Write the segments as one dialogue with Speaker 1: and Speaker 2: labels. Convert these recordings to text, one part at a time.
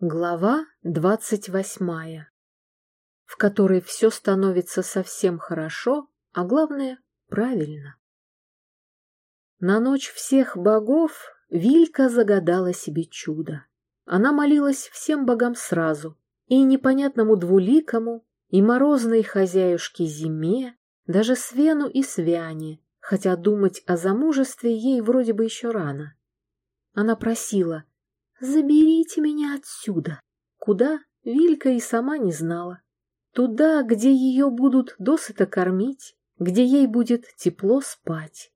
Speaker 1: Глава двадцать восьмая, в которой все становится совсем хорошо, а главное — правильно. На ночь всех богов Вилька загадала себе чудо. Она молилась всем богам сразу, и непонятному двуликому, и морозной хозяюшке зиме, даже Свену и Свяне, хотя думать о замужестве ей вроде бы еще рано. Она просила «Заберите меня отсюда». Куда, Вилька и сама не знала. Туда, где ее будут досыта кормить, где ей будет тепло спать,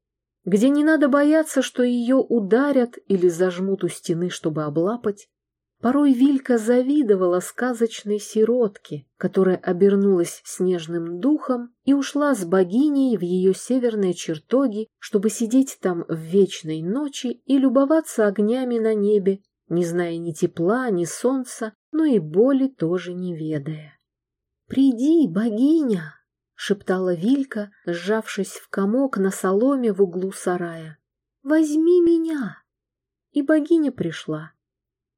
Speaker 1: где не надо бояться, что ее ударят или зажмут у стены, чтобы облапать. Порой Вилька завидовала сказочной сиротке, которая обернулась снежным духом и ушла с богиней в ее северные чертоги, чтобы сидеть там в вечной ночи и любоваться огнями на небе не зная ни тепла, ни солнца, но и боли тоже не ведая. «Приди, богиня!» — шептала Вилька, сжавшись в комок на соломе в углу сарая. «Возьми меня!» И богиня пришла.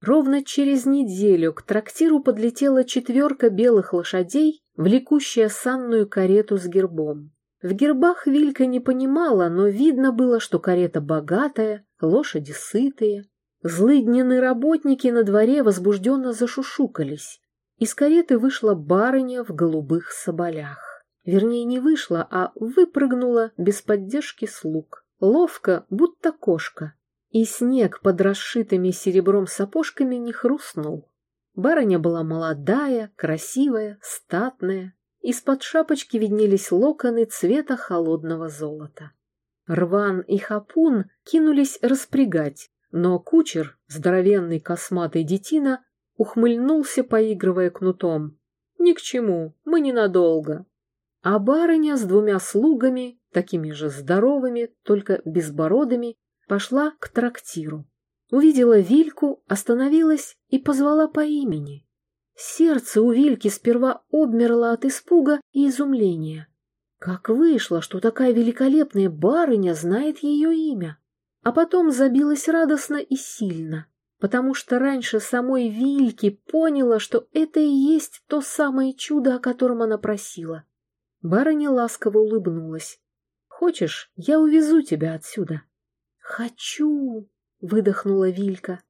Speaker 1: Ровно через неделю к трактиру подлетела четверка белых лошадей, влекущая санную карету с гербом. В гербах Вилька не понимала, но видно было, что карета богатая, лошади сытые. Злыднины работники на дворе возбужденно зашушукались. Из кареты вышла барыня в голубых соболях. Вернее, не вышла, а выпрыгнула без поддержки слуг. Ловко, будто кошка. И снег под расшитыми серебром сапожками не хрустнул. Барыня была молодая, красивая, статная. Из-под шапочки виднелись локоны цвета холодного золота. Рван и Хапун кинулись распрягать, но кучер, здоровенный косматый детина, ухмыльнулся, поигрывая кнутом. «Ни к чему, мы ненадолго». А барыня с двумя слугами, такими же здоровыми, только безбородыми, пошла к трактиру. Увидела Вильку, остановилась и позвала по имени. Сердце у Вильки сперва обмерло от испуга и изумления. Как вышло, что такая великолепная барыня знает ее имя? А потом забилась радостно и сильно, потому что раньше самой Вильки поняла, что это и есть то самое чудо, о котором она просила. Барыня ласково улыбнулась. «Хочешь, я увезу тебя отсюда?» «Хочу!» — выдохнула Вилька.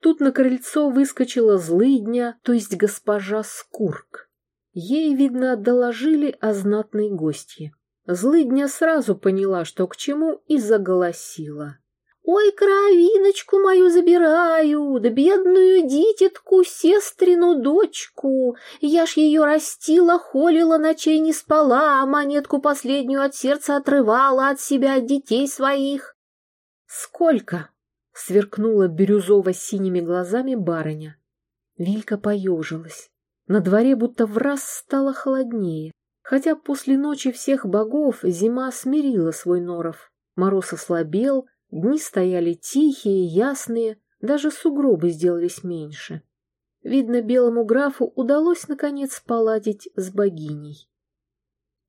Speaker 1: Тут на крыльцо выскочила злыдня, то есть госпожа Скурк. Ей, видно, доложили о знатной гостье. Злыдня сразу поняла, что к чему, и заголосила. Ой, кровиночку мою забираю, да бедную дитятку, сестрину дочку. Я ж ее растила, холила, ночей не спала, а монетку последнюю от сердца отрывала от себя, от детей своих. Сколько? Сверкнула бирюзово-синими глазами барыня. Вилька поежилась. На дворе будто в раз стало холоднее, хотя после ночи всех богов зима смирила свой норов. Мороз ослабел, Дни стояли тихие, ясные, даже сугробы сделались меньше. Видно, белому графу удалось, наконец, поладить с богиней.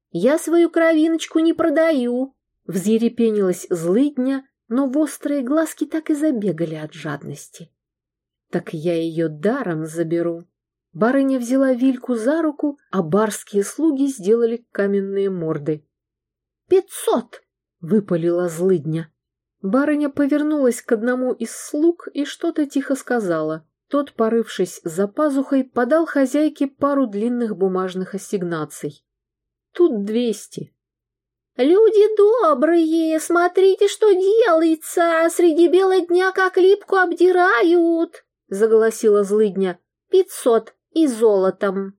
Speaker 1: «Я свою кровиночку не продаю!» Взъерепенилась злыдня, но в острые глазки так и забегали от жадности. «Так я ее даром заберу!» Барыня взяла Вильку за руку, а барские слуги сделали каменные морды. «Пятьсот!» — выпалила злыдня. Барыня повернулась к одному из слуг и что-то тихо сказала. Тот, порывшись за пазухой, подал хозяйке пару длинных бумажных ассигнаций. Тут двести. «Люди добрые, смотрите, что делается! Среди бела дня как липку обдирают!» — заголосила злыдня. «Пятьсот и золотом!»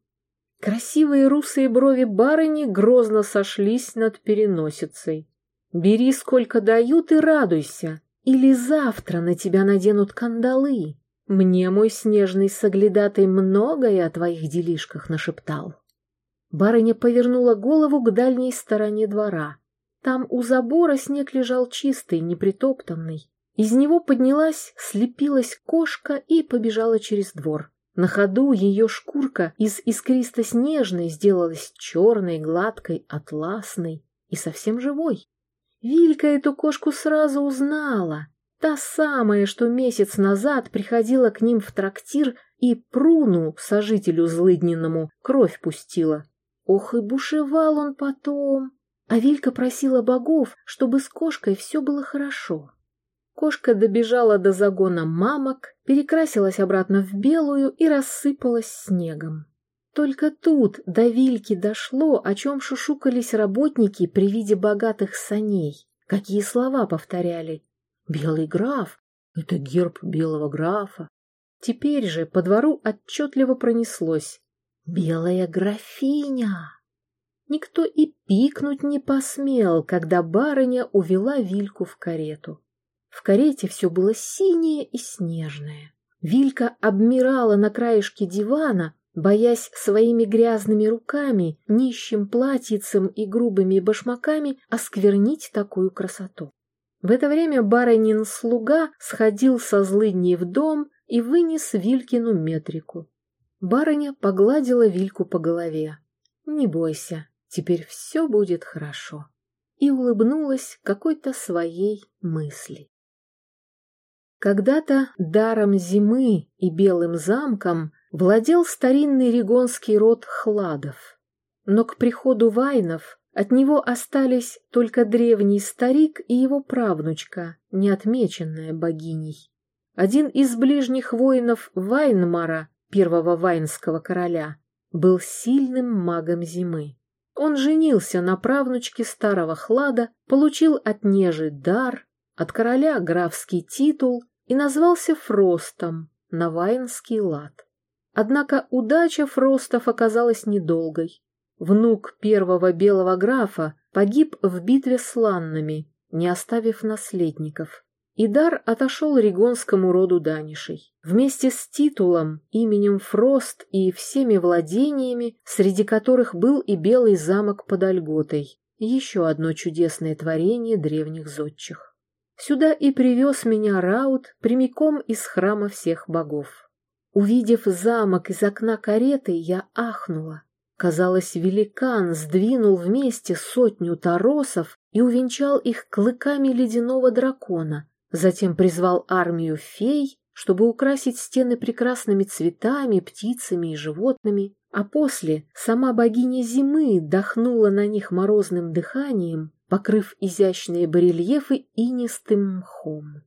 Speaker 1: Красивые русые брови барыни грозно сошлись над переносицей. Бери сколько дают и радуйся, или завтра на тебя наденут кандалы. Мне мой снежный соглядатый многое о твоих делишках нашептал. Барыня повернула голову к дальней стороне двора. Там у забора снег лежал чистый, непритоптанный. Из него поднялась, слепилась кошка и побежала через двор. На ходу ее шкурка из искристо-снежной сделалась черной, гладкой, атласной и совсем живой. Вилька эту кошку сразу узнала. Та самая, что месяц назад приходила к ним в трактир и пруну, сожителю злыдненному, кровь пустила. Ох и бушевал он потом. А Вилька просила богов, чтобы с кошкой все было хорошо. Кошка добежала до загона мамок, перекрасилась обратно в белую и рассыпалась снегом. Только тут до Вильки дошло, о чем шушукались работники при виде богатых саней. Какие слова повторяли. «Белый граф — это герб белого графа». Теперь же по двору отчетливо пронеслось. «Белая графиня!» Никто и пикнуть не посмел, когда барыня увела Вильку в карету. В карете все было синее и снежное. Вилька обмирала на краешке дивана, боясь своими грязными руками, нищим платьицем и грубыми башмаками осквернить такую красоту. В это время барынин слуга сходил со злыдней в дом и вынес Вилькину метрику. Барыня погладила Вильку по голове. «Не бойся, Теперь все будет хорошо. И улыбнулась какой-то своей мысли. Когда-то даром зимы и белым замком владел старинный регонский род Хладов. Но к приходу Вайнов от него остались только древний старик и его правнучка, неотмеченная богиней. Один из ближних воинов Вайнмара, первого вайнского короля, был сильным магом зимы. Он женился на правнучке старого хлада, получил от нежи дар, от короля графский титул и назвался Фростом на ваинский лад. Однако удача Фростов оказалась недолгой. Внук первого белого графа погиб в битве с ланнами, не оставив наследников. Идар отошел регонскому роду Данишей. Вместе с титулом, именем Фрост и всеми владениями, среди которых был и Белый замок под Ольготой, еще одно чудесное творение древних зодчих. Сюда и привез меня Раут прямиком из храма всех богов. Увидев замок из окна кареты, я ахнула. Казалось, великан сдвинул вместе сотню торосов и увенчал их клыками ледяного дракона, Затем призвал армию фей, чтобы украсить стены прекрасными цветами, птицами и животными, а после сама богиня зимы дохнула на них морозным дыханием, покрыв изящные барельефы инистым мхом.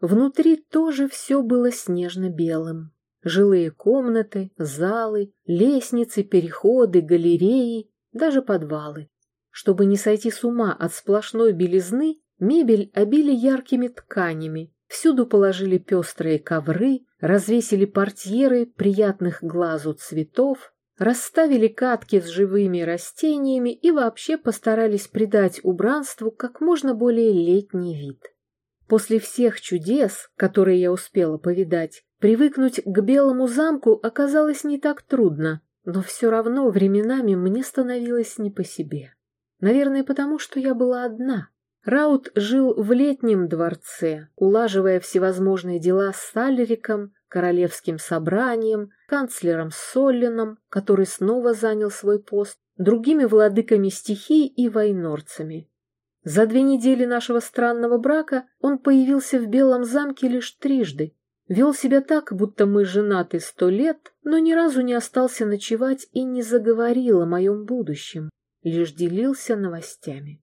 Speaker 1: Внутри тоже все было снежно-белым. Жилые комнаты, залы, лестницы, переходы, галереи, даже подвалы. Чтобы не сойти с ума от сплошной белизны, Мебель обили яркими тканями, всюду положили пестрые ковры, развесили портьеры приятных глазу цветов, расставили катки с живыми растениями и вообще постарались придать убранству как можно более летний вид. После всех чудес, которые я успела повидать, привыкнуть к белому замку оказалось не так трудно, но все равно временами мне становилось не по себе. Наверное, потому что я была одна. Раут жил в летнем дворце, улаживая всевозможные дела с Сальриком, королевским собранием, канцлером Соллином, который снова занял свой пост, другими владыками стихий и войнорцами. За две недели нашего странного брака он появился в Белом замке лишь трижды. Вел себя так, будто мы женаты сто лет, но ни разу не остался ночевать и не заговорил о моем будущем, лишь делился новостями.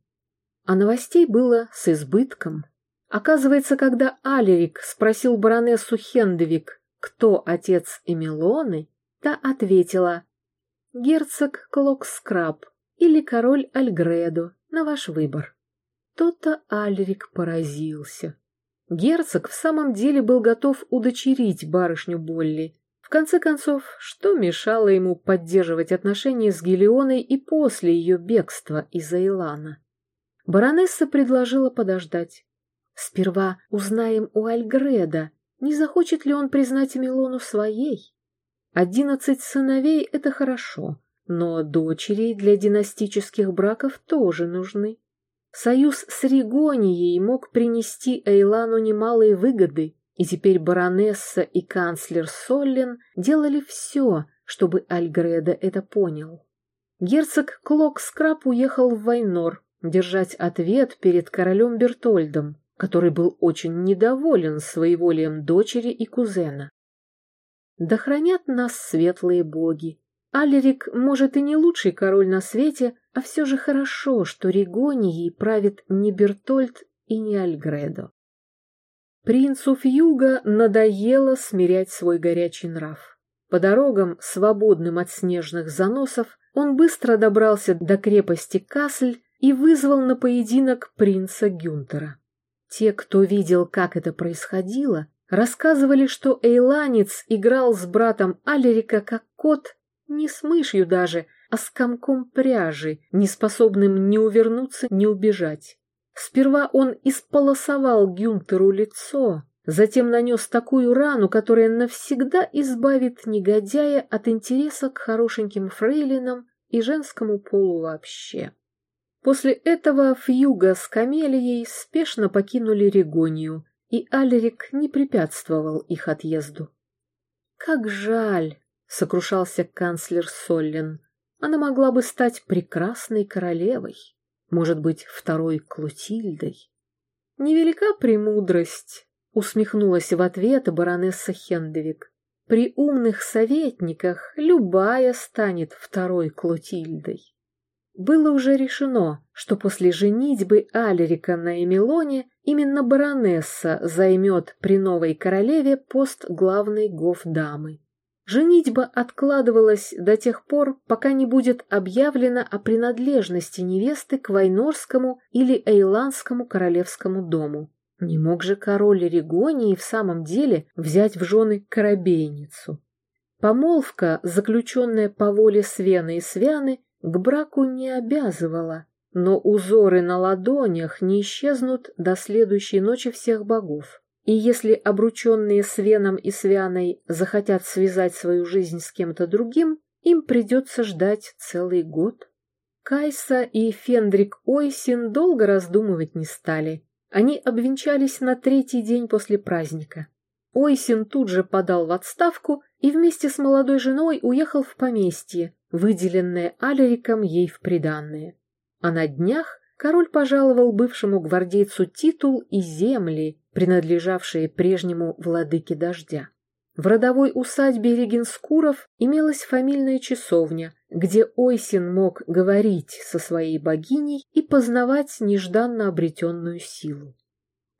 Speaker 1: А новостей было с избытком. Оказывается, когда Алерик спросил баронессу Хендевик, кто отец Эмилоны, та ответила «Герцог Клокскраб или король Альгредо, на ваш выбор». То-то Алерик поразился. Герцог в самом деле был готов удочерить барышню Болли. В конце концов, что мешало ему поддерживать отношения с Гелионой и после ее бегства из Эйлана? Баронесса предложила подождать. Сперва узнаем у Альгреда, не захочет ли он признать Милону своей. Одиннадцать сыновей — это хорошо, но дочери для династических браков тоже нужны. Союз с Ригонией мог принести Эйлану немалые выгоды, и теперь баронесса и канцлер Соллен делали все, чтобы Альгреда это понял. Герцог Клокскраб уехал в Вайнор, держать ответ перед королем Бертольдом, который был очень недоволен своеволием дочери и кузена. Да хранят нас светлые боги. Алерик, может, и не лучший король на свете, а все же хорошо, что Ригонией правит не Бертольд и не Альгредо. Принцу Фьюга надоело смирять свой горячий нрав. По дорогам, свободным от снежных заносов, он быстро добрался до крепости Касль и вызвал на поединок принца Гюнтера. Те, кто видел, как это происходило, рассказывали, что Эйланец играл с братом Алерика как кот, не с мышью даже, а с комком пряжи, не способным ни увернуться, ни убежать. Сперва он исполосовал Гюнтеру лицо, затем нанес такую рану, которая навсегда избавит негодяя от интереса к хорошеньким фрейлинам и женскому полу вообще. После этого Фьюга с Камелией спешно покинули Регонию, и Алерик не препятствовал их отъезду. «Как жаль!» — сокрушался канцлер Соллен. «Она могла бы стать прекрасной королевой, может быть, второй Клотильдой». «Невелика премудрость», — усмехнулась в ответ баронесса Хендевик. «При умных советниках любая станет второй Клотильдой». Было уже решено, что после женитьбы Алерика на Эмилоне именно баронесса займет при новой королеве пост главной гофдамы. Женитьба откладывалась до тех пор, пока не будет объявлено о принадлежности невесты к Вайнорскому или Эйландскому королевскому дому. Не мог же король Регонии в самом деле взять в жены корабейницу. Помолвка, заключенная по воле Свена и Свяны, к браку не обязывала, но узоры на ладонях не исчезнут до следующей ночи всех богов. И если обрученные с Веном и Свяной захотят связать свою жизнь с кем-то другим, им придется ждать целый год. Кайса и Фендрик Ойсин долго раздумывать не стали. Они обвенчались на третий день после праздника. Ойсин тут же подал в отставку и вместе с молодой женой уехал в поместье, выделенное Алериком ей в приданное. А на днях король пожаловал бывшему гвардейцу титул и земли, принадлежавшие прежнему владыке дождя. В родовой усадьбе Регенскуров имелась фамильная часовня, где Ойсин мог говорить со своей богиней и познавать нежданно обретенную силу.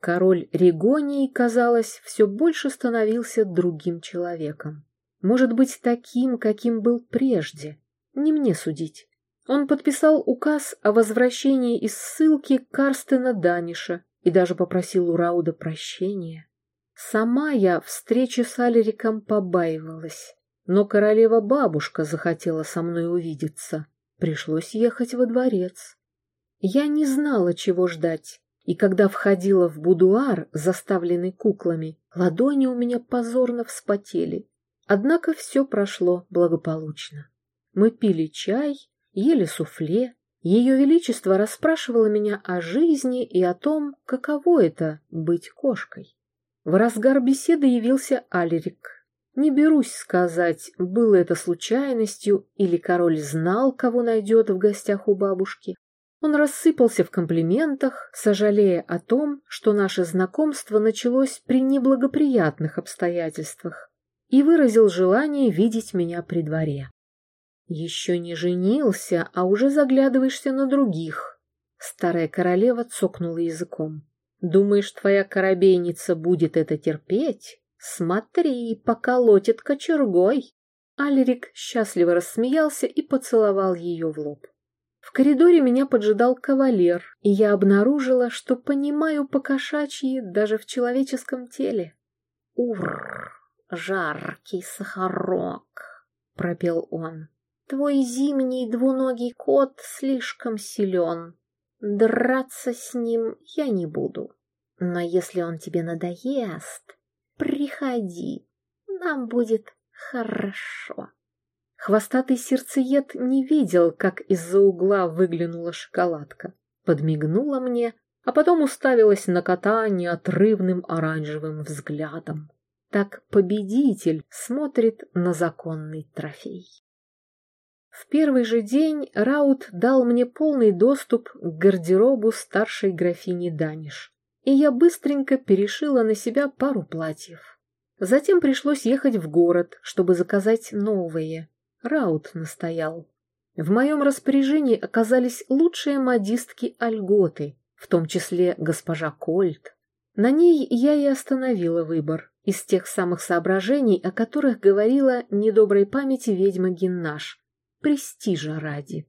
Speaker 1: Король Регонии, казалось, все больше становился другим человеком. Может быть, таким, каким был прежде. Не мне судить. Он подписал указ о возвращении из ссылки Карстена Даниша и даже попросил у Рауда прощения. Сама я встречи с Алериком побаивалась, но королева-бабушка захотела со мной увидеться. Пришлось ехать во дворец. Я не знала, чего ждать, и когда входила в будуар, заставленный куклами, ладони у меня позорно вспотели. Однако все прошло благополучно. Мы пили чай, ели суфле. Ее Величество расспрашивало меня о жизни и о том, каково это — быть кошкой. В разгар беседы явился Алерик. Не берусь сказать, было это случайностью или король знал, кого найдет в гостях у бабушки. Он рассыпался в комплиментах, сожалея о том, что наше знакомство началось при неблагоприятных обстоятельствах, и выразил желание видеть меня при дворе. Еще не женился, а уже заглядываешься на других. Старая королева цокнула языком. Думаешь, твоя корабейница будет это терпеть? Смотри, поколотит кочергой. Алерик счастливо рассмеялся и поцеловал ее в лоб. В коридоре меня поджидал кавалер, и я обнаружила, что понимаю по-кошачьи даже в человеческом теле. «Ур, жаркий сахарок!» — пропел он. Твой зимний двуногий кот слишком силен. Драться с ним я не буду. Но если он тебе надоест, приходи, нам будет хорошо. Хвостатый сердцеед не видел, как из-за угла выглянула шоколадка. Подмигнула мне, а потом уставилась на кота неотрывным оранжевым взглядом. Так победитель смотрит на законный трофей. В первый же день Раут дал мне полный доступ к гардеробу старшей графини Даниш. и я быстренько перешила на себя пару платьев. Затем пришлось ехать в город, чтобы заказать новые. Раут настоял. В моем распоряжении оказались лучшие модистки Альготы, в том числе госпожа Кольт. На ней я и остановила выбор из тех самых соображений, о которых говорила недоброй памяти ведьма Геннаш, престижа ради.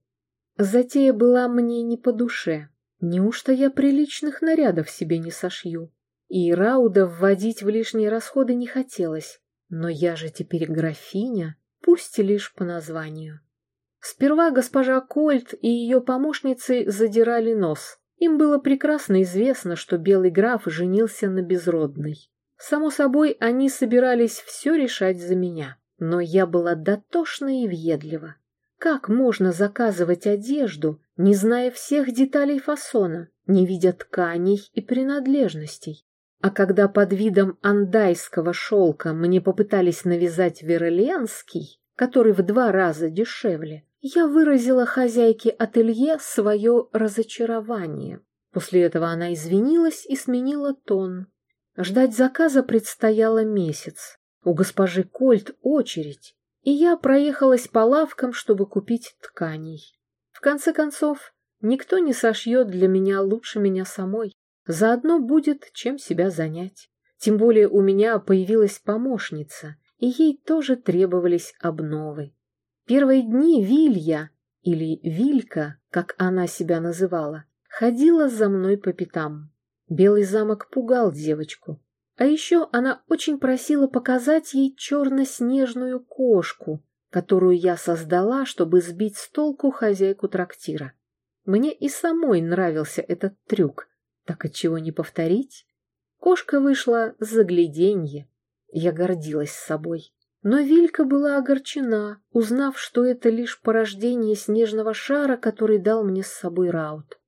Speaker 1: Затея была мне не по душе. Неужто я приличных нарядов себе не сошью? И Рауда вводить в лишние расходы не хотелось. Но я же теперь графиня, пусть и лишь по названию. Сперва госпожа Кольт и ее помощницы задирали нос. Им было прекрасно известно, что белый граф женился на безродной. Само собой, они собирались все решать за меня. Но я была дотошна и въедлива. Как можно заказывать одежду, не зная всех деталей фасона, не видя тканей и принадлежностей? А когда под видом андайского шелка мне попытались навязать верленский, который в два раза дешевле, я выразила хозяйке ателье свое разочарование. После этого она извинилась и сменила тон. Ждать заказа предстояло месяц. У госпожи Кольт очередь, и я проехалась по лавкам, чтобы купить тканей. В конце концов, никто не сошьет для меня лучше меня самой. Заодно будет чем себя занять. Тем более у меня появилась помощница, и ей тоже требовались обновы. Первые дни Вилья, или Вилька, как она себя называла, ходила за мной по пятам. Белый замок пугал девочку. А еще она очень просила показать ей черно-снежную кошку, которую я создала, чтобы сбить с толку хозяйку трактира. Мне и самой нравился этот трюк, так отчего не повторить? Кошка вышла загляденье. Я гордилась собой. Но Вилька была огорчена, узнав, что это лишь порождение снежного шара, который дал мне с собой Раут.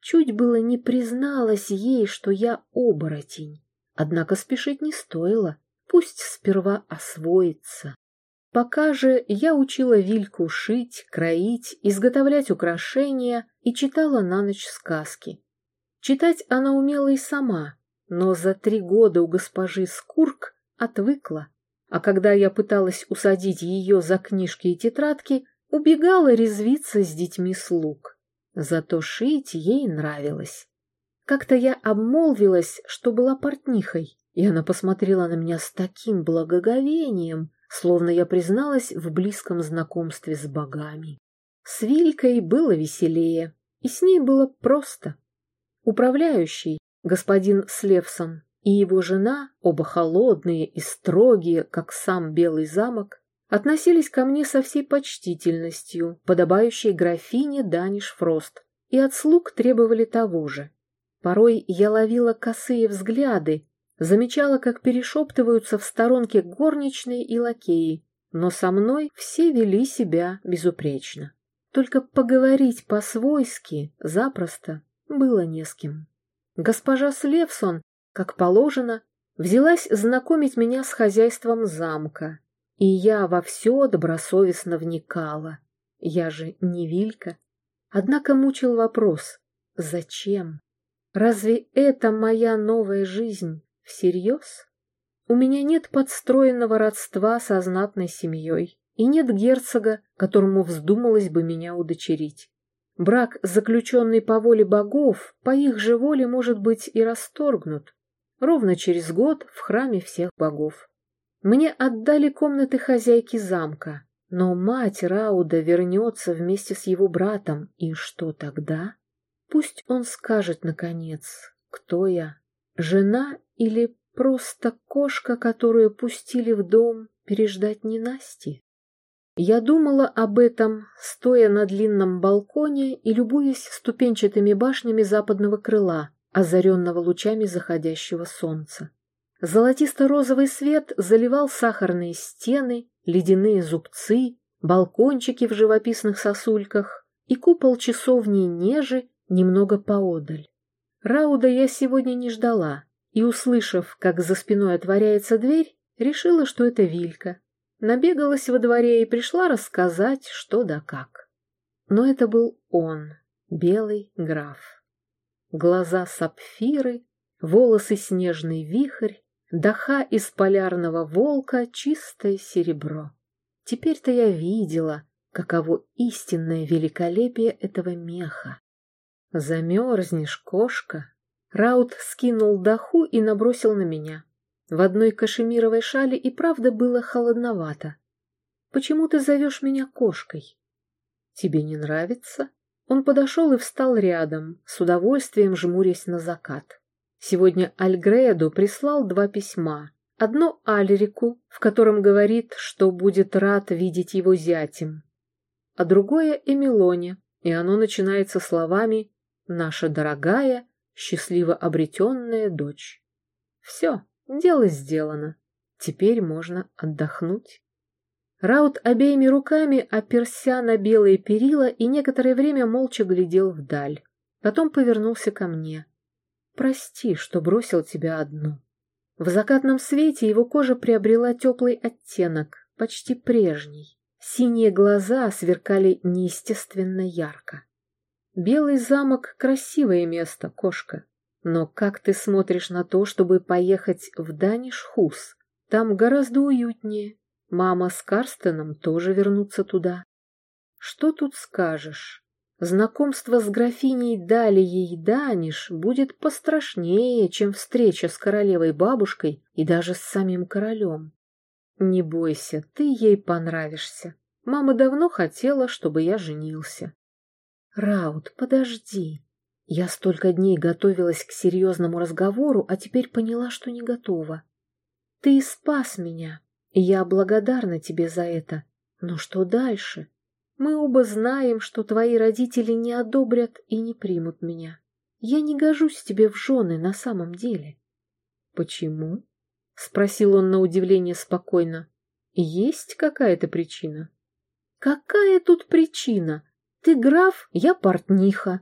Speaker 1: Чуть было не призналась ей, что я оборотень. Однако спешить не стоило, пусть сперва освоится. Пока же я учила Вильку шить, кроить, изготовлять украшения и читала на ночь сказки. Читать она умела и сама, но за три года у госпожи Скурк отвыкла, а когда я пыталась усадить ее за книжки и тетрадки, убегала резвиться с детьми слуг. Зато шить ей нравилось. Как-то я обмолвилась, что была портнихой, и она посмотрела на меня с таким благоговением, словно я призналась в близком знакомстве с богами. С Вилькой было веселее, и с ней было просто. Управляющий, господин Слевсон, и его жена, оба холодные и строгие, как сам Белый замок, относились ко мне со всей почтительностью, подобающей графине Даниш Фрост, и от слуг требовали того же. Порой я ловила косые взгляды, замечала, как перешептываются в сторонке горничные и лакеи, но со мной все вели себя безупречно. Только поговорить по-свойски запросто было не с кем. Госпожа Слевсон, как положено, взялась знакомить меня с хозяйством замка, и я во все добросовестно вникала. Я же не Вилька. Однако мучил вопрос «Зачем?» Разве это моя новая жизнь всерьез? У меня нет подстроенного родства со знатной семьей, и нет герцога, которому вздумалось бы меня удочерить. Брак, заключенный по воле богов, по их же воле может быть и расторгнут, ровно через год в храме всех богов. Мне отдали комнаты хозяйки замка, но мать Рауда вернется вместе с его братом, и что тогда? Пусть он скажет, наконец, кто я, жена или просто кошка, которую пустили в дом переждать ненасти? Я думала об этом, стоя на длинном балконе и любуясь ступенчатыми башнями западного крыла, озаренного лучами заходящего солнца. Золотисто-розовый свет заливал сахарные стены, ледяные зубцы, балкончики в живописных сосульках и купол часовни Нежи немного поодаль. Рауда я сегодня не ждала, и, услышав, как за спиной отворяется дверь, решила, что это Вилька. Набегалась во дворе и пришла рассказать, что да как. Но это был он, белый граф. Глаза сапфиры, волосы снежный вихрь, даха из полярного волка чистое серебро. Теперь-то я видела, каково истинное великолепие этого меха. Замерзнешь, кошка. Раут скинул даху и набросил на меня. В одной кашемировой шали и правда было холодновато. Почему ты зовешь меня кошкой? Тебе не нравится? Он подошел и встал рядом, с удовольствием жмурясь на закат. Сегодня Альгреду прислал два письма. Одно Альрику, в котором говорит, что будет рад видеть его зятем, а другое Эмилоне, и оно начинается словами «Наша дорогая, счастливо обретенная дочь». Все, дело сделано. Теперь можно отдохнуть. Раут обеими руками оперся на белые перила и некоторое время молча глядел вдаль. Потом повернулся ко мне. «Прости, что бросил тебя одну». В закатном свете его кожа приобрела теплый оттенок, почти прежний. Синие глаза сверкали неестественно ярко. «Белый замок — красивое место, кошка. Но как ты смотришь на то, чтобы поехать в Данишхус? Там гораздо уютнее, Мама с Карстеном тоже вернутся туда. Что тут скажешь? Знакомство с графиней Далией Даниш будет пострашнее, чем встреча с королевой-бабушкой и даже с самим королем. Не бойся, ты ей понравишься. Мама давно хотела, чтобы я женился. Раут, подожди. Я столько дней готовилась к серьезному разговору, а теперь поняла, что не готова. Ты спас меня, и я благодарна тебе за это. Но что дальше? Мы оба знаем, что твои родители не одобрят и не примут меня. Я не гожусь тебе в жены на самом деле. Почему? Спросил он на удивление спокойно. Есть какая-то причина? Какая тут причина? Ты граф, я портниха.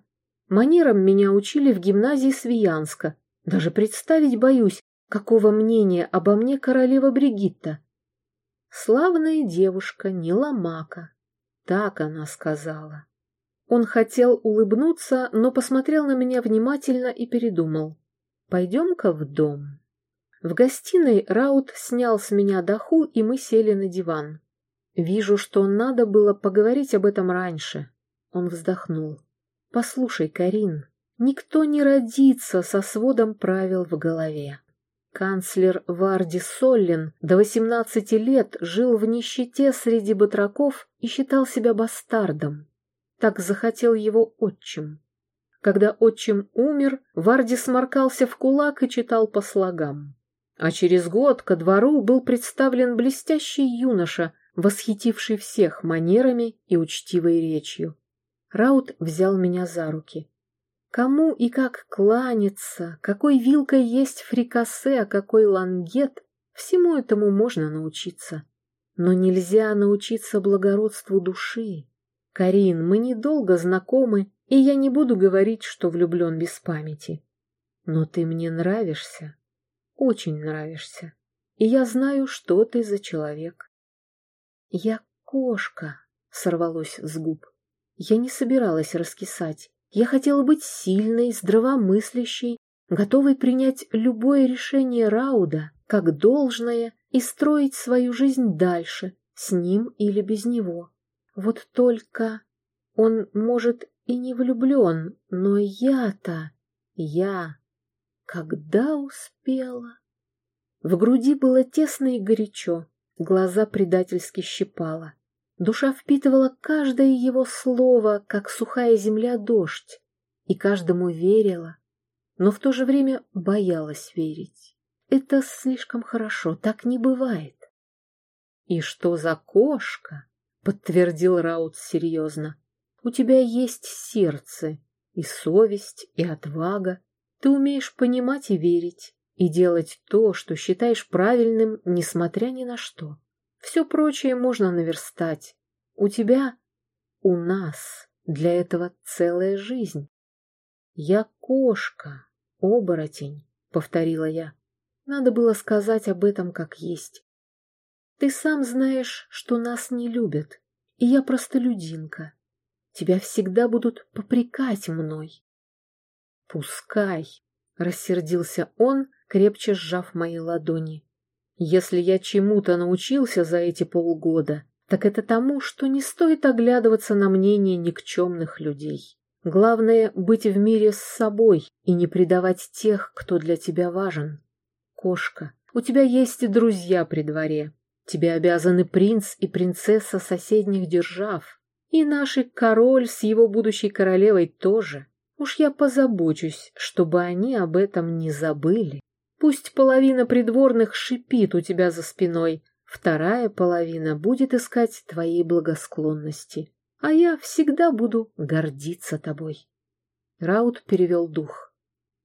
Speaker 1: Манерам меня учили в гимназии Свиянска. Даже представить боюсь, какого мнения обо мне королева Бригитта. Славная девушка, не ломака. Так она сказала. Он хотел улыбнуться, но посмотрел на меня внимательно и передумал. «Пойдем-ка в дом». В гостиной Раут снял с меня даху, и мы сели на диван. Вижу, что надо было поговорить об этом раньше. Он вздохнул. «Послушай, Карин, никто не родится со сводом правил в голове. Канцлер Варди Соллин до 18 лет жил в нищете среди батраков и считал себя бастардом. Так захотел его отчим. Когда отчим умер, Варди сморкался в кулак и читал по слогам. А через год ко двору был представлен блестящий юноша, восхитивший всех манерами и учтивой речью. Раут взял меня за руки. Кому и как кланяться, какой вилкой есть фрикасе, а какой лангет, всему этому можно научиться. Но нельзя научиться благородству души. Карин, мы недолго знакомы, и я не буду говорить, что влюблен без памяти. Но ты мне нравишься, очень нравишься, и я знаю, что ты за человек. Я кошка, сорвалось с губ. Я не собиралась раскисать. Я хотела быть сильной, здравомыслящей, готовой принять любое решение Рауда как должное и строить свою жизнь дальше, с ним или без него. Вот только он, может, и не влюблен, но я-то, я, когда успела? В груди было тесно и горячо, глаза предательски щипало. Душа впитывала каждое его слово, как сухая земля дождь, и каждому верила, но в то же время боялась верить. Это слишком хорошо, так не бывает. «И что за кошка?» — подтвердил Раут серьезно. «У тебя есть сердце, и совесть, и отвага. Ты умеешь понимать и верить, и делать то, что считаешь правильным, несмотря ни на что. Все прочее можно наверстать. У тебя, у нас для этого целая жизнь. Я кошка, оборотень, повторила я. Надо было сказать об этом как есть. Ты сам знаешь, что нас не любят, и я простолюдинка. Тебя всегда будут попрекать мной. Пускай. рассердился он, крепче сжав мои ладони. Если я чему-то научился за эти полгода, так это тому, что не стоит оглядываться на мнение никчемных людей. Главное — быть в мире с собой и не предавать тех, кто для тебя важен. Кошка, у тебя есть и друзья при дворе. Тебе обязаны принц и принцесса соседних держав. И наш король с его будущей королевой тоже. Уж я позабочусь, чтобы они об этом не забыли. Пусть половина придворных шипит у тебя за спиной, вторая половина будет искать твоей благосклонности, а я всегда буду гордиться тобой. Раут перевел дух.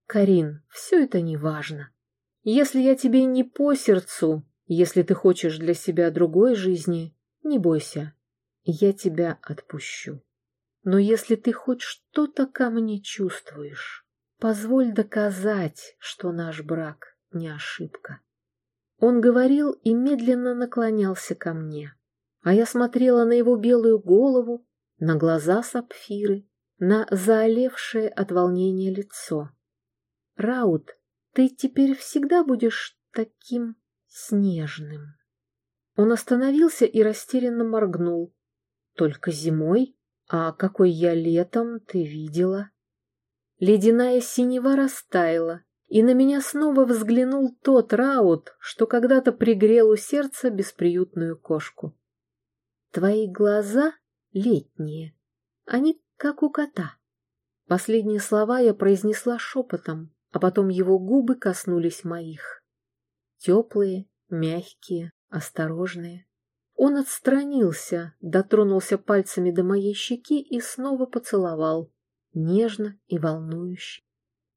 Speaker 1: Карин, все это не важно. Если я тебе не по сердцу, если ты хочешь для себя другой жизни, не бойся, я тебя отпущу. Но если ты хоть что-то ко мне чувствуешь, позволь доказать, что наш брак не ошибка. Он говорил и медленно наклонялся ко мне, а я смотрела на его белую голову, на глаза сапфиры, на заолевшее от волнения лицо. «Раут, ты теперь всегда будешь таким снежным». Он остановился и растерянно моргнул. «Только зимой?» «А какой я летом, ты видела?» Ледяная синева растаяла, и на меня снова взглянул тот раут, что когда-то пригрел у сердца бесприютную кошку. «Твои глаза летние, они как у кота». Последние слова я произнесла шепотом, а потом его губы коснулись моих. Теплые, мягкие, осторожные. Он отстранился, дотронулся пальцами до моей щеки и снова поцеловал, нежно и волнующе.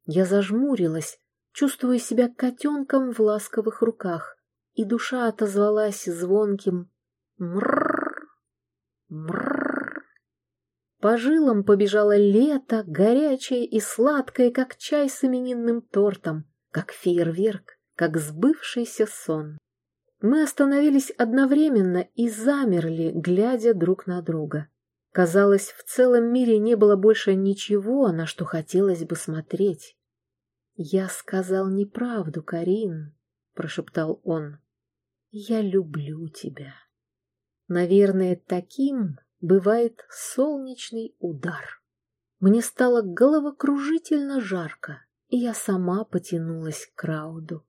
Speaker 1: Я зажмурилась, чувствуя себя котенком в ласковых руках, и душа отозвалась звонким «мрррр, мрррр». По жилам побежало лето, горячее и сладкое, как чай с именинным тортом, как фейерверк, как сбывшийся сон. Мы остановились одновременно и замерли, глядя друг на друга. Казалось, в целом мире не было больше ничего, на что хотелось бы смотреть. «Я сказал неправду, Карин», — прошептал он. «Я люблю тебя». Наверное, таким бывает солнечный удар. Мне стало головокружительно жарко, и я сама потянулась к Крауду.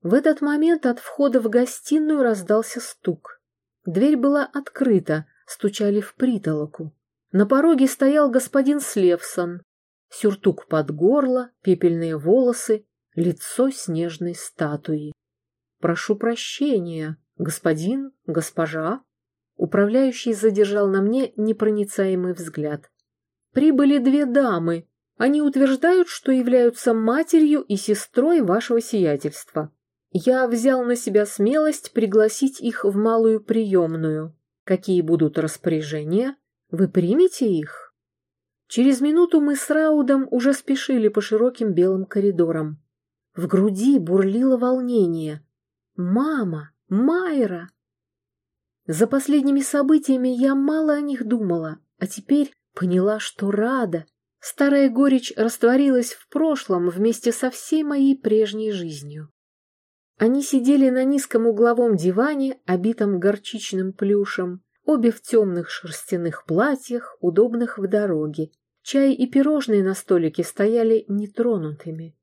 Speaker 1: В этот момент от входа в гостиную раздался стук. Дверь была открыта, стучали в притолоку. На пороге стоял господин Слевсон. Сюртук под горло, пепельные волосы, лицо снежной статуи. «Прошу прощения, господин, госпожа». Управляющий задержал на мне непроницаемый взгляд. «Прибыли две дамы. Они утверждают, что являются матерью и сестрой вашего сиятельства. Я взял на себя смелость пригласить их в малую приемную. Какие будут распоряжения? Вы примете их? Через минуту мы с Раудом уже спешили по широким белым коридорам. В груди бурлило волнение. «Мама! Майра!» За последними событиями я мало о них думала, а теперь поняла, что рада. Старая горечь растворилась в прошлом вместе со всей моей прежней жизнью. Они сидели на низком угловом диване, обитом горчичным плюшем, обе в темных шерстяных платьях, удобных в дороге. Чай и пирожные на столике стояли нетронутыми.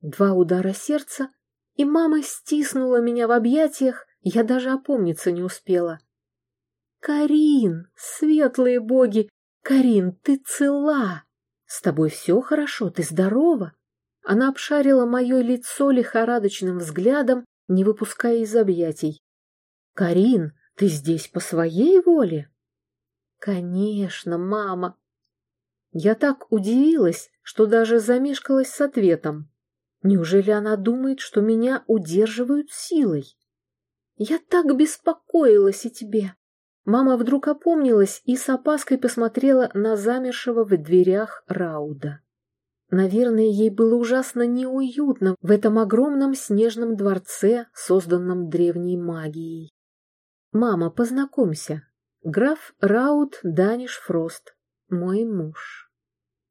Speaker 1: Два удара сердца, и мама стиснула меня в объятиях, я даже опомниться не успела. «Карин, светлые боги! Карин, ты цела! С тобой все хорошо, ты здорова?» Она обшарила мое лицо лихорадочным взглядом, не выпуская из объятий. «Карин, ты здесь по своей воле?» «Конечно, мама!» Я так удивилась, что даже замешкалась с ответом. Неужели она думает, что меня удерживают силой? Я так беспокоилась о тебе. Мама вдруг опомнилась и с опаской посмотрела на замершего в дверях Рауда. Наверное, ей было ужасно неуютно в этом огромном снежном дворце, созданном древней магией. «Мама, познакомься. Граф Раут Даниш Фрост, мой муж».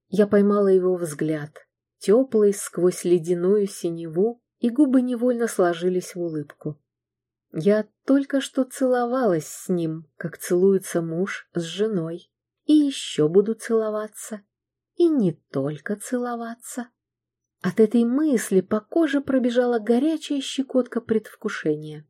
Speaker 1: Я поймала его взгляд. теплый сквозь ледяную синеву, и губы невольно сложились в улыбку. Я только что целовалась с ним, как целуется муж с женой, и еще буду целоваться. И не только целоваться. От этой мысли по коже пробежала горячая щекотка предвкушения.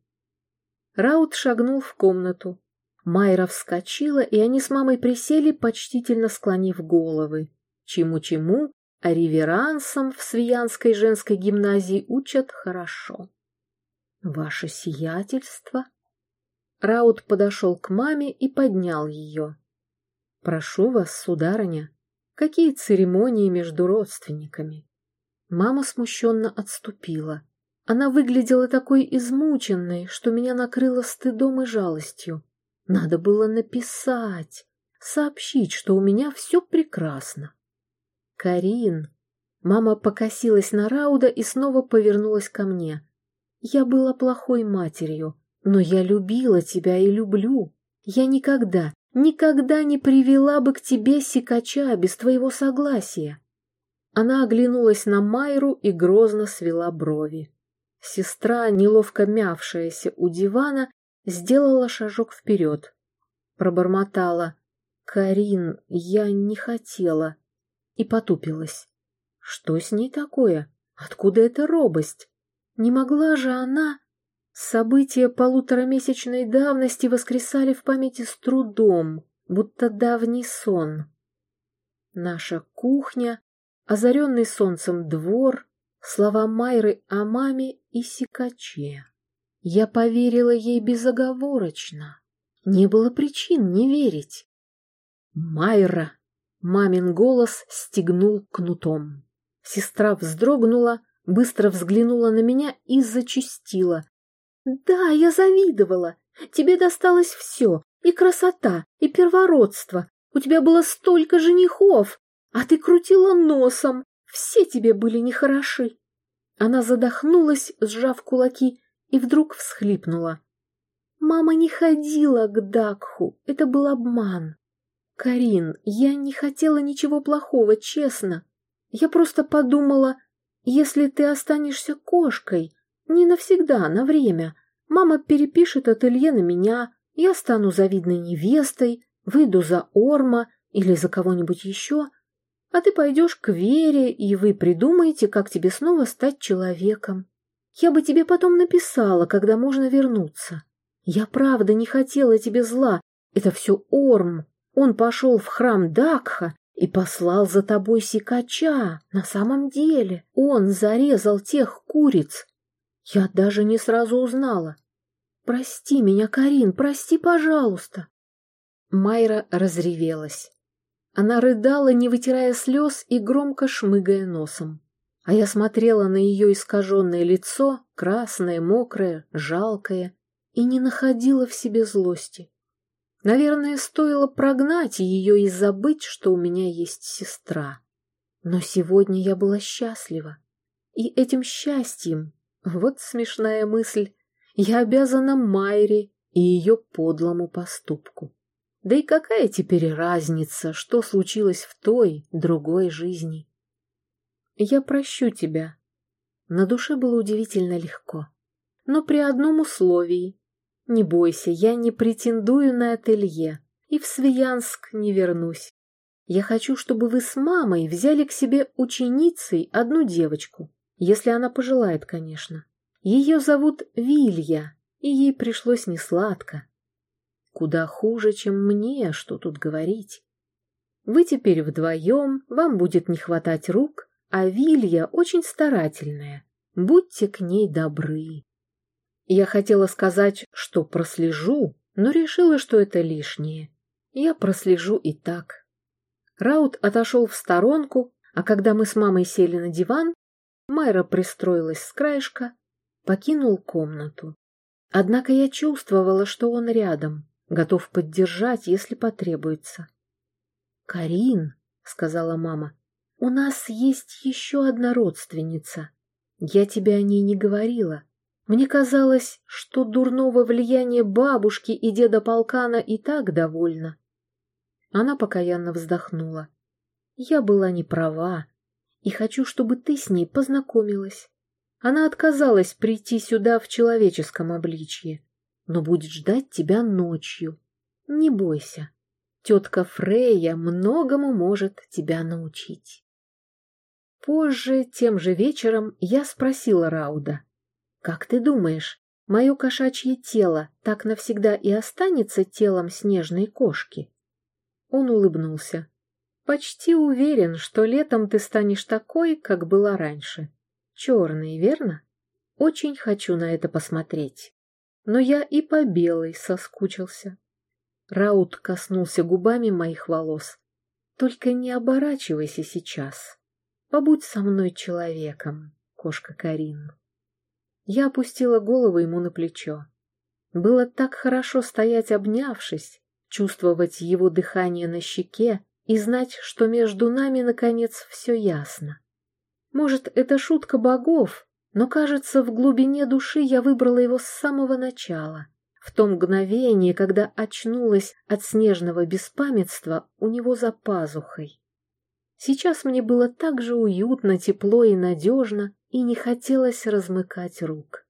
Speaker 1: Раут шагнул в комнату. Майра вскочила, и они с мамой присели, почтительно склонив головы. Чему-чему, а реверансом в Свиянской женской гимназии учат хорошо. «Ваше сиятельство?» Раут подошел к маме и поднял ее. «Прошу вас, сударыня, какие церемонии между родственниками?» Мама смущенно отступила. Она выглядела такой измученной, что меня накрыло стыдом и жалостью. Надо было написать, сообщить, что у меня все прекрасно. «Карин!» Мама покосилась на Рауда и снова повернулась ко мне. «Я была плохой матерью, но я любила тебя и люблю. Я никогда, никогда не привела бы к тебе сикача без твоего согласия». Она оглянулась на Майру и грозно свела брови. Сестра, неловко мявшаяся у дивана, сделала шажок вперед. Пробормотала. «Карин, я не хотела». И потупилась. Что с ней такое? Откуда эта робость? Не могла же она... События полуторамесячной давности воскресали в памяти с трудом, будто давний сон. Наша кухня, озаренный солнцем двор, слова Майры о маме и сикаче. Я поверила ей безоговорочно. Не было причин не верить. «Майра!» — мамин голос стегнул кнутом. Сестра вздрогнула, быстро взглянула на меня и зачастила. «Да, я завидовала. Тебе досталось все, и красота, и первородство. У тебя было столько женихов, а ты крутила носом. Все тебе были нехороши». Она задохнулась, сжав кулаки, и вдруг всхлипнула. «Мама не ходила к Дакху, это был обман. Карин, я не хотела ничего плохого, честно. Я просто подумала, если ты останешься кошкой, не навсегда, на время, мама перепишет ателье на меня, я стану завидной невестой, выйду за Орма или за кого-нибудь еще, а ты пойдешь к Вере, и вы придумаете, как тебе снова стать человеком. Я бы тебе потом написала, когда можно вернуться. Я правда не хотела тебе зла. Это все Орм. Он пошел в храм Дакха и послал за тобой сикача. На самом деле он зарезал тех куриц. Я даже не сразу узнала. Прости меня, Карин, прости, пожалуйста. Майра разревелась. Она рыдала, не вытирая слез и громко шмыгая носом а я смотрела на ее искаженное лицо, красное, мокрое, жалкое, и не находила в себе злости. Наверное, стоило прогнать ее и забыть, что у меня есть сестра. Но сегодня я была счастлива. И этим счастьем, вот смешная мысль, я обязана Майре и ее подлому поступку. Да и какая теперь разница, что случилось в той, другой жизни? Я прощу тебя. На душе было удивительно легко. Но при одном условии. Не бойся, я не претендую на ателье и в Свиянск не вернусь. Я хочу, чтобы вы с мамой взяли к себе ученицей одну девочку, если она пожелает, конечно. Ее зовут Вилья, и ей пришлось несладко. Куда хуже, чем мне, что тут говорить. Вы теперь вдвоем, вам будет не хватать рук, а Вилья очень старательная. Будьте к ней добры. Я хотела сказать, что прослежу, но решила, что это лишнее. Я прослежу и так. Раут отошел в сторонку, а когда мы с мамой сели на диван, Майра пристроилась с краешка, покинул комнату. Однако я чувствовала, что он рядом, готов поддержать, если потребуется. «Карин», — сказала мама, у нас есть еще одна родственница. Я тебе о ней не говорила. Мне казалось, что дурного влияния бабушки и деда Полкана и так довольно. Она покаянно вздохнула. Я была не права. И хочу, чтобы ты с ней познакомилась. Она отказалась прийти сюда в человеческом обличье, но будет ждать тебя ночью. Не бойся, тетка Фрейя многому может тебя научить. Позже, тем же вечером, я спросила Рауда, «Как ты думаешь, мое кошачье тело так навсегда и останется телом снежной кошки?» Он улыбнулся. Почти уверен, что летом ты станешь такой, как была раньше. Черный, верно? Очень хочу на это посмотреть. Но я и по белой соскучился. Раут коснулся губами моих волос. Только не оборачивайся сейчас. Побудь со мной человеком, кошка Карин. Я опустила голову ему на плечо. Было так хорошо стоять обнявшись, чувствовать его дыхание на щеке и знать, что между нами, наконец, все ясно. Может, это шутка богов, но, кажется, в глубине души я выбрала его с самого начала, в том мгновении, когда очнулась от снежного беспамятства у него за пазухой. Сейчас мне было так же уютно, тепло и надежно, и не хотелось размыкать рук.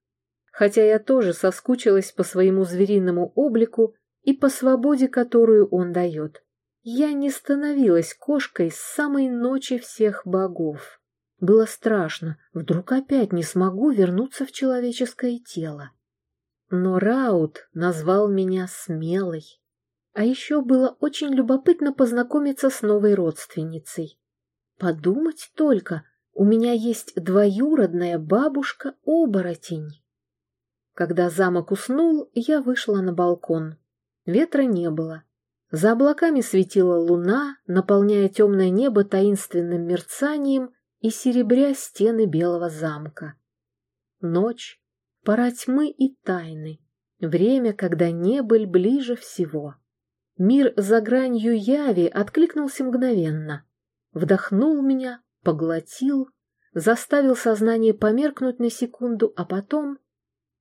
Speaker 1: Хотя я тоже соскучилась по своему звериному облику и по свободе, которую он дает. Я не становилась кошкой с самой ночи всех богов. Было страшно, вдруг опять не смогу вернуться в человеческое тело. Но Раут назвал меня смелой. А еще было очень любопытно познакомиться с новой родственницей. Подумать только, у меня есть двоюродная бабушка-оборотень. Когда замок уснул, я вышла на балкон. Ветра не было. За облаками светила луна, наполняя темное небо таинственным мерцанием и серебря стены белого замка. Ночь, пора тьмы и тайны, время, когда небыль ближе всего. Мир за гранью яви откликнулся мгновенно. Вдохнул меня, поглотил, заставил сознание померкнуть на секунду, а потом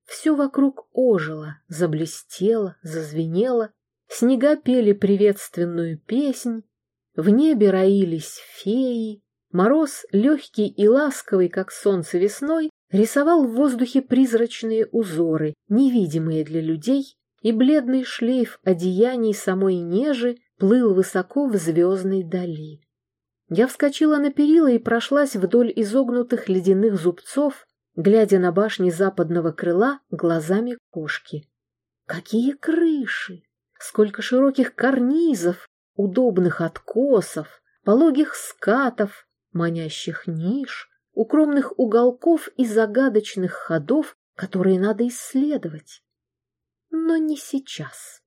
Speaker 1: все вокруг ожило, заблестело, зазвенело, Снега пели приветственную песнь, в небе роились феи, мороз, легкий и ласковый, как солнце весной, рисовал в воздухе призрачные узоры, невидимые для людей, и бледный шлейф одеяний самой нежи плыл высоко в звездной дали. Я вскочила на перила и прошлась вдоль изогнутых ледяных зубцов, глядя на башни западного крыла глазами кошки. Какие крыши! Сколько широких карнизов, удобных откосов, пологих скатов, манящих ниш, укромных уголков и загадочных ходов, которые надо исследовать. Но не сейчас.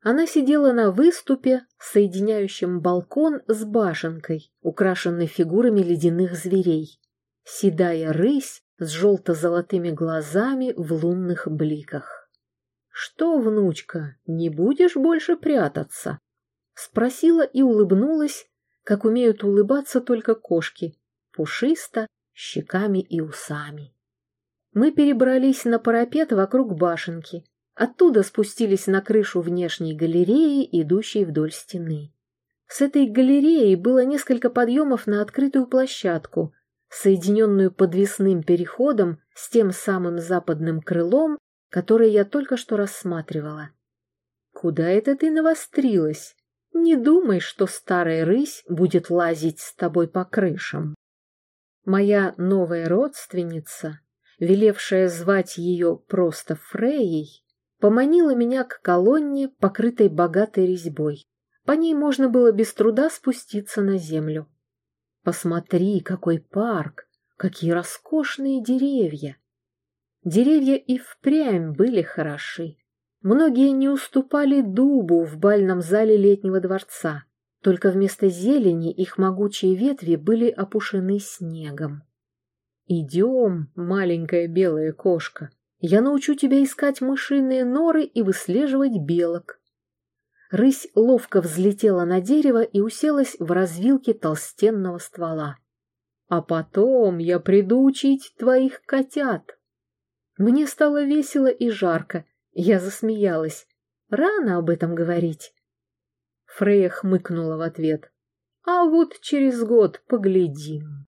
Speaker 1: Она сидела на выступе, соединяющем балкон с башенкой, украшенной фигурами ледяных зверей. Седая рысь с желто-золотыми глазами в лунных бликах. «Что, внучка, не будешь больше прятаться?» Спросила и улыбнулась, как умеют улыбаться только кошки, пушисто, щеками и усами. Мы перебрались на парапет вокруг башенки, оттуда спустились на крышу внешней галереи, идущей вдоль стены. С этой галереей было несколько подъемов на открытую площадку, соединенную подвесным переходом с тем самым западным крылом, который я только что рассматривала. «Куда это ты навострилась? Не думай, что старая рысь будет лазить с тобой по крышам». Моя новая родственница, велевшая звать ее просто Фрейей, поманила меня к колонне, покрытой богатой резьбой. По ней можно было без труда спуститься на землю. Посмотри, какой парк, какие роскошные деревья. Деревья и впрямь были хороши. Многие не уступали дубу в бальном зале летнего дворца, только вместо зелени их могучие ветви были опушены снегом. «Идем, маленькая белая кошка, я научу тебя искать мышиные норы и выслеживать белок». Рысь ловко взлетела на дерево и уселась в развилке толстенного ствола. «А потом я приду учить твоих котят». Мне стало весело и жарко. Я засмеялась. Рано об этом говорить. Фрея хмыкнула в ответ. А вот через год поглядим.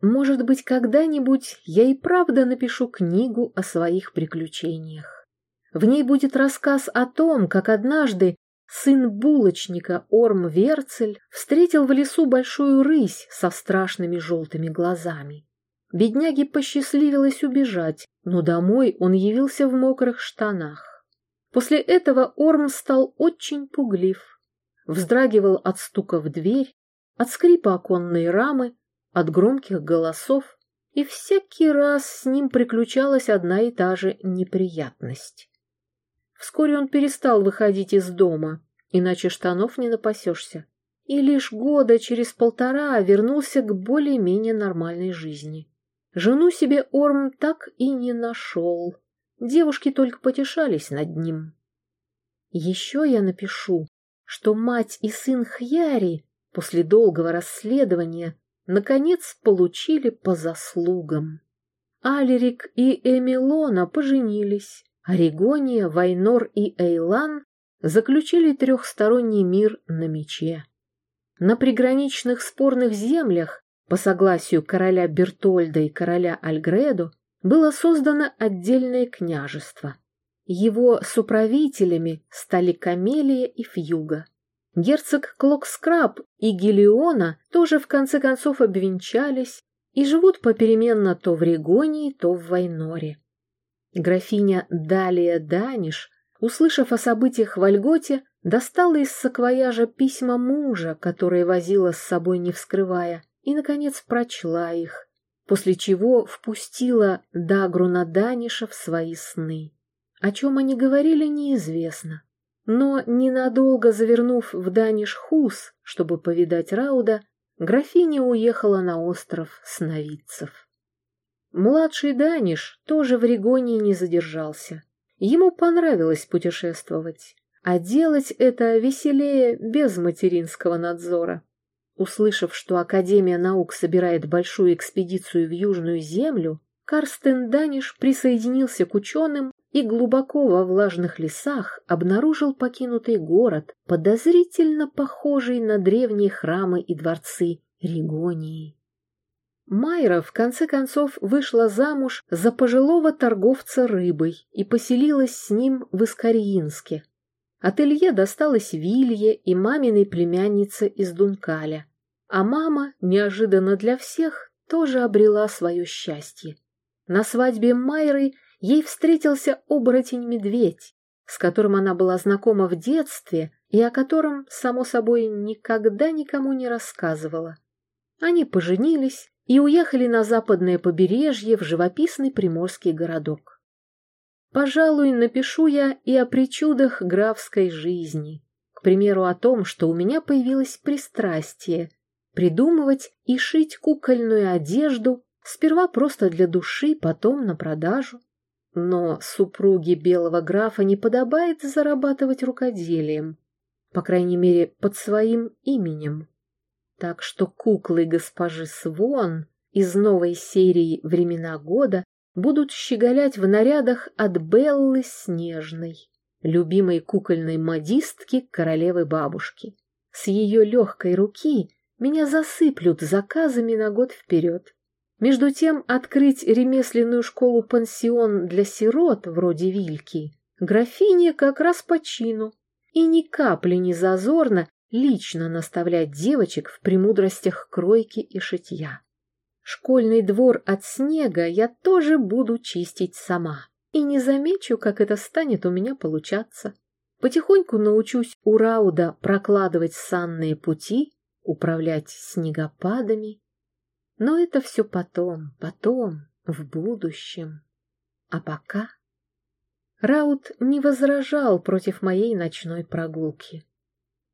Speaker 1: Может быть, когда-нибудь я и правда напишу книгу о своих приключениях. В ней будет рассказ о том, как однажды сын булочника Орм Верцель встретил в лесу большую рысь со страшными желтыми глазами. Бедняге посчастливилось убежать, но домой он явился в мокрых штанах. После этого Орм стал очень пуглив, вздрагивал от стука в дверь, от скрипа оконной рамы, от громких голосов, и всякий раз с ним приключалась одна и та же неприятность. Вскоре он перестал выходить из дома, иначе штанов не напасешься, и лишь года через полтора вернулся к более-менее нормальной жизни. Жену себе Орм так и не нашел. Девушки только потешались над ним. Еще я напишу, что мать и сын Хьяри после долгого расследования наконец получили по заслугам. Алерик и Эмилона поженились, а Ригония, Вайнор и Эйлан заключили трехсторонний мир на мече. На приграничных спорных землях, по согласию короля Бертольда и короля Альгредо, было создано отдельное княжество. Его суправителями стали Камелия и Фьюга. Герцог Клокскраб и Гелиона тоже в конце концов обвенчались и живут попеременно то в Регонии, то в Вайноре. Графиня Далия Даниш, услышав о событиях в Альготе, достала из саквояжа письма мужа, которые возила с собой не вскрывая, и, наконец, прочла их, после чего впустила Дагруна Даниша в свои сны. О чем они говорили, неизвестно. Но, ненадолго завернув в Даниш-Хус, чтобы повидать Рауда, графиня уехала на остров Сновидцев. Младший Даниш тоже в Регонии не задержался. Ему понравилось путешествовать, а делать это веселее без материнского надзора. Услышав, что Академия наук собирает большую экспедицию в Южную Землю, Карстен Даниш присоединился к ученым и глубоко во влажных лесах обнаружил покинутый город, подозрительно похожий на древние храмы и дворцы Ригонии. Майра в конце концов вышла замуж за пожилого торговца рыбой и поселилась с ним в Искариинске. Ателье досталось Вилье и маминой племяннице из Дункаля, а мама, неожиданно для всех, тоже обрела свое счастье. На свадьбе Майры ей встретился оборотень-медведь, с которым она была знакома в детстве и о котором, само собой, никогда никому не рассказывала. Они поженились и уехали на западное побережье в живописный приморский городок. Пожалуй, напишу я и о причудах графской жизни, к примеру, о том, что у меня появилось пристрастие придумывать и шить кукольную одежду, сперва просто для души, потом на продажу. Но супруге белого графа не подобает зарабатывать рукоделием, по крайней мере, под своим именем. Так что куклы госпожи Свон из новой серии «Времена года» будут щеголять в нарядах от Беллы Снежной, любимой кукольной модистки королевы-бабушки. С ее легкой руки меня засыплют заказами на год вперед. Между тем, открыть ремесленную школу-пансион для сирот, вроде Вильки, графине как раз по чину. И ни капли не зазорно лично наставлять девочек в премудростях кройки и шитья. Школьный двор от снега я тоже буду чистить сама. И не замечу, как это станет у меня получаться. Потихоньку научусь у Рауда прокладывать санные пути, управлять снегопадами но это все потом, потом, в будущем. А пока... Раут не возражал против моей ночной прогулки.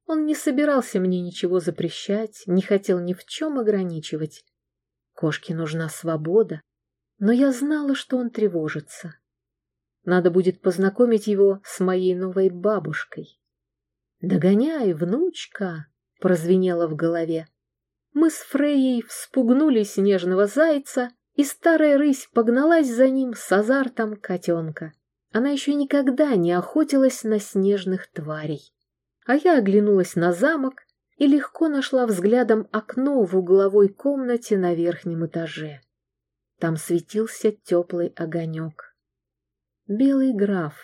Speaker 1: Он не собирался мне ничего запрещать, не хотел ни в чем ограничивать. Кошке нужна свобода, но я знала, что он тревожится. Надо будет познакомить его с моей новой бабушкой. «Догоняй, внучка!» — прозвенело в голове. Мы с Фрейей вспугнули снежного зайца, и старая рысь погналась за ним с азартом котенка. Она еще никогда не охотилась на снежных тварей. А я оглянулась на замок и легко нашла взглядом окно в угловой комнате на верхнем этаже. Там светился теплый огонек. Белый граф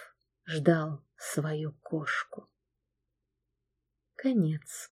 Speaker 1: ждал свою кошку. Конец.